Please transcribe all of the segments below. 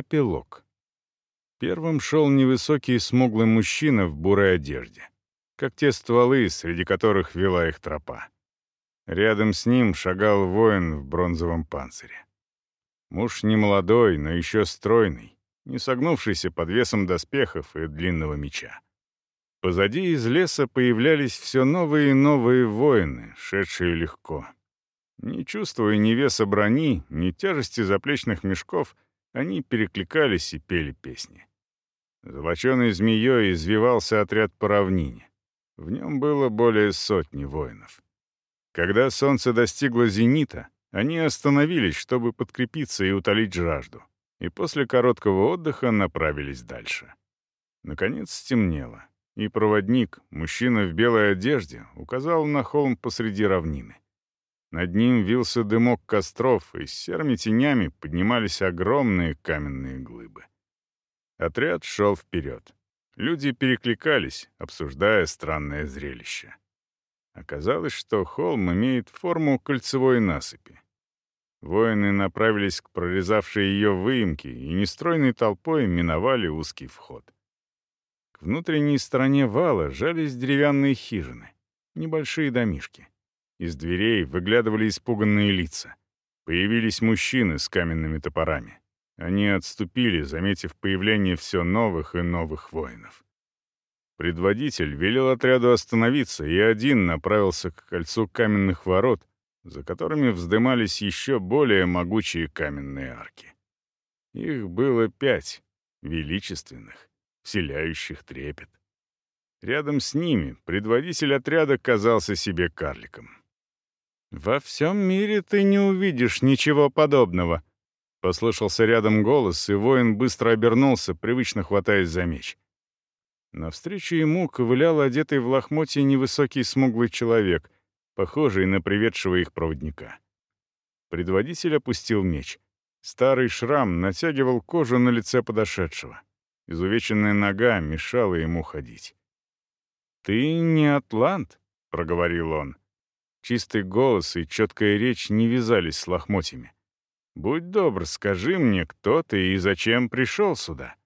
Эпилог. Первым шел невысокий смуглый мужчина в бурой одежде, как те стволы, среди которых вела их тропа. Рядом с ним шагал воин в бронзовом панцире. Муж не молодой, но еще стройный, не согнувшийся под весом доспехов и длинного меча. Позади из леса появлялись все новые и новые воины, шедшие легко. Не чувствуя ни веса брони, ни тяжести заплечных мешков, они перекликались и пели песни. Золоченой змеей извивался отряд по равнине. В нем было более сотни воинов. Когда солнце достигло зенита, они остановились, чтобы подкрепиться и утолить жажду, и после короткого отдыха направились дальше. Наконец стемнело, и проводник, мужчина в белой одежде, указал на холм посреди равнины. Над ним вился дымок костров, и серыми тенями поднимались огромные каменные глыбы. Отряд шел вперед. Люди перекликались, обсуждая странное зрелище. Оказалось, что холм имеет форму кольцевой насыпи. Воины направились к прорезавшей ее выемке и нестройной толпой миновали узкий вход. К внутренней стороне вала жались деревянные хижины, небольшие домишки. Из дверей выглядывали испуганные лица. Появились мужчины с каменными топорами. Они отступили, заметив появление все новых и новых воинов. Предводитель велел отряду остановиться, и один направился к кольцу каменных ворот, за которыми вздымались еще более могучие каменные арки. Их было пять, величественных, вселяющих трепет. Рядом с ними предводитель отряда казался себе карликом. «Во всем мире ты не увидишь ничего подобного», — послышался рядом голос, и воин быстро обернулся, привычно хватаясь за меч. Навстречу ему ковылял одетый в лохмотье невысокий смуглый человек, похожий на приведшего их проводника. Предводитель опустил меч. Старый шрам натягивал кожу на лице подошедшего. Изувеченная нога мешала ему ходить. «Ты не атлант», — проговорил он. Чистый голос и четкая речь не вязались с лохмотьями. «Будь добр, скажи мне, кто ты и зачем пришел сюда?»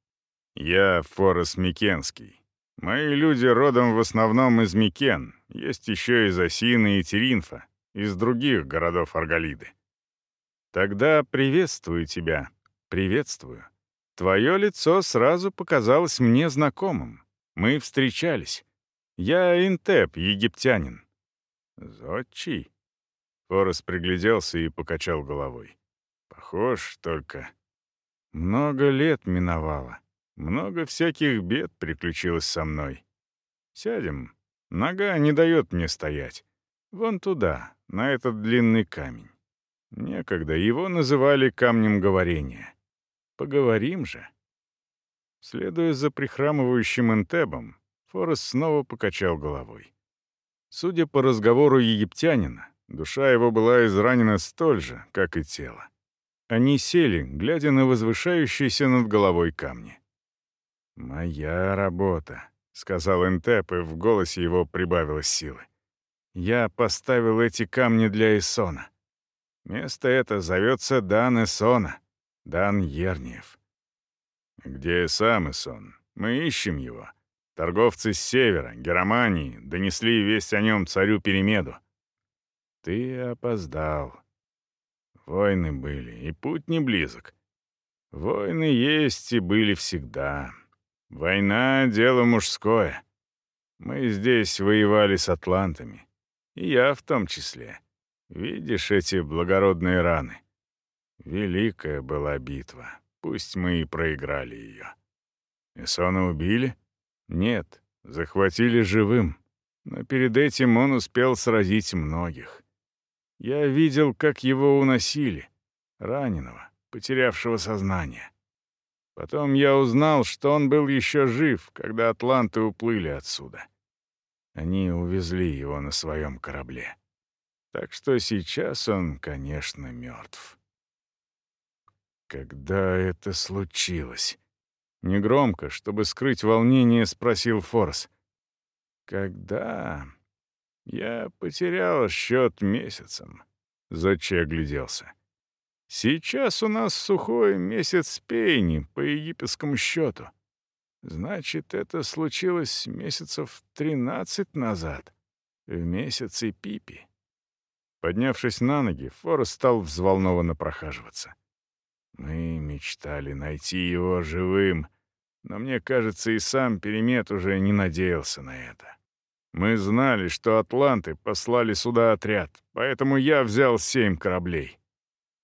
«Я Форес Микенский. Мои люди родом в основном из Микен, есть еще из Осины и Теринфа, из других городов Арголиды. Тогда приветствую тебя, приветствую. Твое лицо сразу показалось мне знакомым. Мы встречались. Я Интеп, египтянин. Зодчий? Форес пригляделся и покачал головой. Похож только. Много лет миновало. Много всяких бед приключилось со мной. Сядем. Нога не дает мне стоять. Вон туда, на этот длинный камень. Некогда его называли камнем говорения. Поговорим же. Следуя за прихрамывающим Энтебом, Форест снова покачал головой. Судя по разговору египтянина, душа его была изранена столь же, как и тело. Они сели, глядя на возвышающиеся над головой камни. «Моя работа», — сказал Энтеп, и в голосе его прибавилось силы. «Я поставил эти камни для Эсона. Место это зовется Дан Эсона, Дан Ерниев». «Где сам Эсон? Мы ищем его. Торговцы с севера, Германии, донесли весть о нем царю Перемеду». «Ты опоздал. Войны были, и путь не близок. Войны есть и были всегда». Война — дело мужское. Мы здесь воевали с атлантами. И я в том числе. Видишь эти благородные раны? Великая была битва. Пусть мы и проиграли ее. Эсона убили? Нет, захватили живым. Но перед этим он успел сразить многих. Я видел, как его уносили, раненого, потерявшего сознание. Потом я узнал, что он был еще жив, когда атланты уплыли отсюда. Они увезли его на своем корабле. Так что сейчас он, конечно, мертв. Когда это случилось? Негромко, чтобы скрыть волнение, спросил Форс. Когда? Я потерял счет месяцем. Зодчий огляделся. Сейчас у нас сухой месяц пейни по египетскому счету. Значит, это случилось месяцев тринадцать назад, в месяце Пипи. Поднявшись на ноги, Форест стал взволнованно прохаживаться. Мы мечтали найти его живым, но мне кажется, и сам Перемет уже не надеялся на это. Мы знали, что атланты послали сюда отряд, поэтому я взял семь кораблей.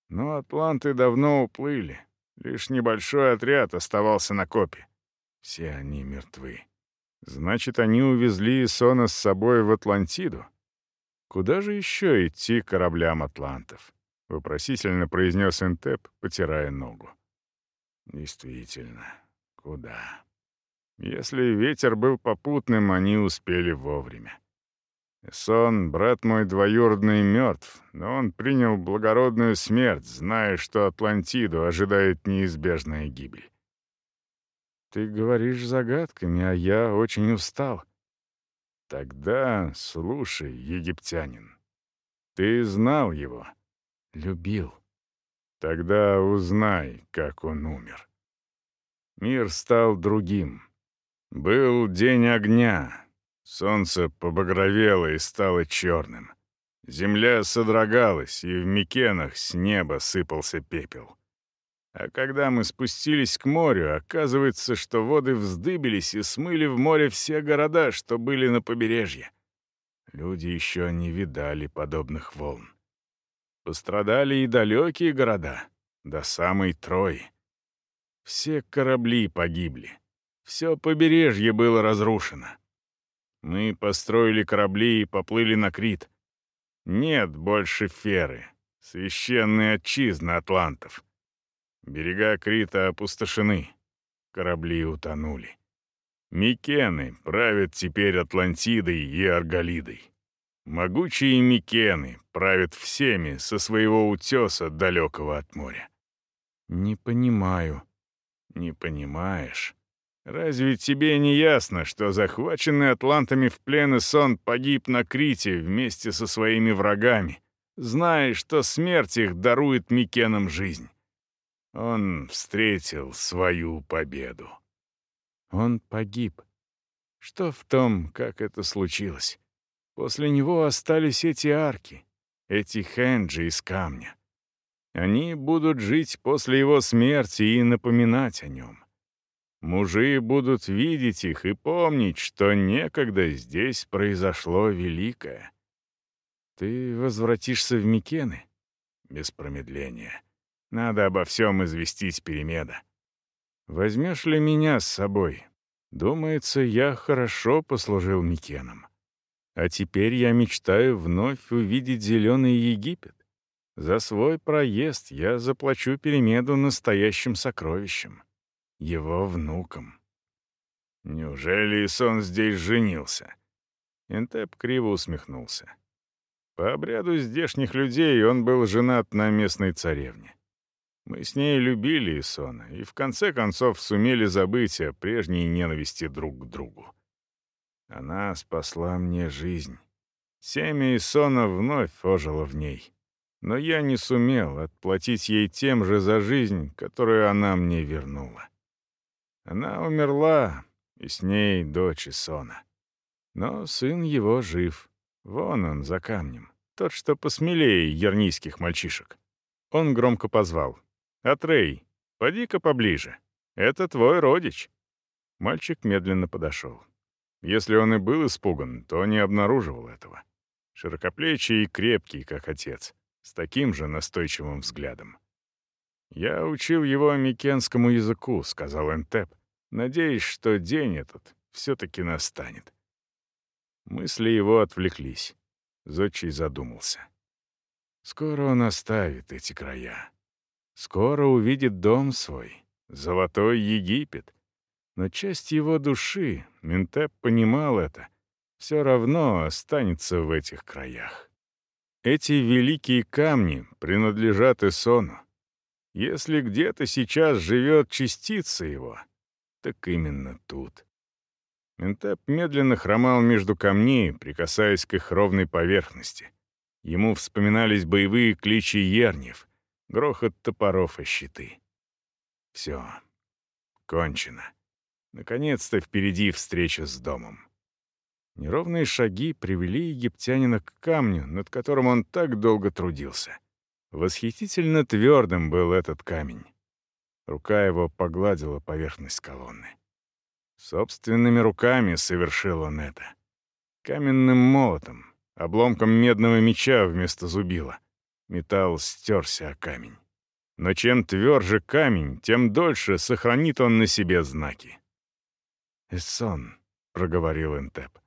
Но атланты давно уплыли. Лишь небольшой отряд оставался на копе. Все они мертвы. Значит, они увезли Исона с собой в Атлантиду? Куда же еще идти кораблям атлантов? Вопросительно произнес Энтеп, потирая ногу. Действительно, куда? Если ветер был попутным, они успели вовремя. Сон, брат мой двоюродный, мертв, но он принял благородную смерть, зная, что Атлантиду ожидает неизбежная гибель. Ты говоришь загадками, а я очень устал. Тогда слушай, египтянин. Ты знал его, любил. Тогда узнай, как он умер. Мир стал другим. Был день огня. Солнце побагровело и стало черным. Земля содрогалась, и в Микенах с неба сыпался пепел. А когда мы спустились к морю, оказывается, что воды вздыбились и смыли в море все города, что были на побережье. Люди еще не видали подобных волн. Пострадали и далекие города, до самой Трои. Все корабли погибли. Все побережье было разрушено. Мы построили корабли и поплыли на Крит. Нет больше Феры, священной отчизны атлантов. Берега Крита опустошены, корабли утонули. Микены правят теперь Атлантидой и Арголидой. Могучие Микены правят всеми со своего утеса, далекого от моря. Не понимаю. Не понимаешь. Разве тебе не ясно, что захваченный атлантами в плен Исон погиб на Крите вместе со своими врагами, зная, что смерть их дарует Микенам жизнь? Он встретил свою победу. Он погиб. Что в том, как это случилось? После него остались эти арки, эти хенджи из камня. Они будут жить после его смерти и напоминать о нем. Мужи будут видеть их и помнить, что некогда здесь произошло великое. Ты возвратишься в Микены? Без промедления. Надо обо всем известить Перемеда. Возьмешь ли меня с собой? Думается, я хорошо послужил Микенам. А теперь я мечтаю вновь увидеть зеленый Египет. За свой проезд я заплачу Перемеду настоящим сокровищем его внуком. Неужели Исон здесь женился? Интеп криво усмехнулся. По обряду здешних людей он был женат на местной царевне. Мы с ней любили Исона и в конце концов сумели забыть о прежней ненависти друг к другу. Она спасла мне жизнь. Семя Исона вновь ожило в ней. Но я не сумел отплатить ей тем же за жизнь, которую она мне вернула. Она умерла, и с ней дочь Исона. Но сын его жив. Вон он, за камнем. Тот, что посмелее ернийских мальчишек. Он громко позвал. «Атрей, поди-ка поближе. Это твой родич». Мальчик медленно подошел. Если он и был испуган, то не обнаруживал этого. Широкоплечий и крепкий, как отец, с таким же настойчивым взглядом. «Я учил его микенскому языку», — сказал Энтеп, надеясь, что день этот все-таки настанет. Мысли его отвлеклись. Зодчий задумался. Скоро он оставит эти края. Скоро увидит дом свой, золотой Египет. Но часть его души, Ментеп понимал это, все равно останется в этих краях. Эти великие камни принадлежат Исону. Если где-то сейчас живет частица его, так именно тут. Ментеп медленно хромал между камней, прикасаясь к их ровной поверхности. Ему вспоминались боевые кличи ернев, грохот топоров и щиты. Все. Кончено. Наконец-то впереди встреча с домом. Неровные шаги привели египтянина к камню, над которым он так долго трудился. Восхитительно твердым был этот камень. Рука его погладила поверхность колонны. Собственными руками совершил он это. Каменным молотом, обломком медного меча вместо зубила. Металл стерся о камень. Но чем тверже камень, тем дольше сохранит он на себе знаки. «Эссон», — проговорил Энтеп.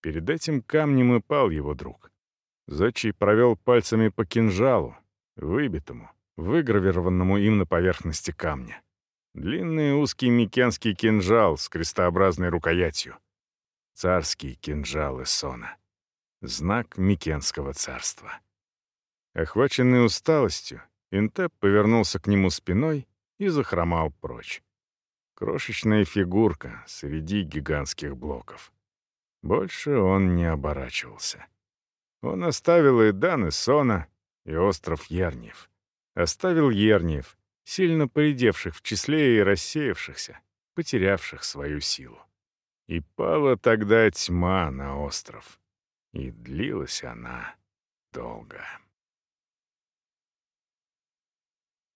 Перед этим камнем и пал его друг. Зодчий провел пальцами по кинжалу, выбитому, выгравированному им на поверхности камня. Длинный узкий микенский кинжал с крестообразной рукоятью. Царский кинжал Эссона. Знак Микенского царства. Охваченный усталостью, Интеп повернулся к нему спиной и захромал прочь. Крошечная фигурка среди гигантских блоков. Больше он не оборачивался. Он оставил и Дан, и Сона, и остров Ерниев. Оставил Ерниев, сильно поредевших в числе и рассеявшихся, потерявших свою силу. И пала тогда тьма на остров. И длилась она долго.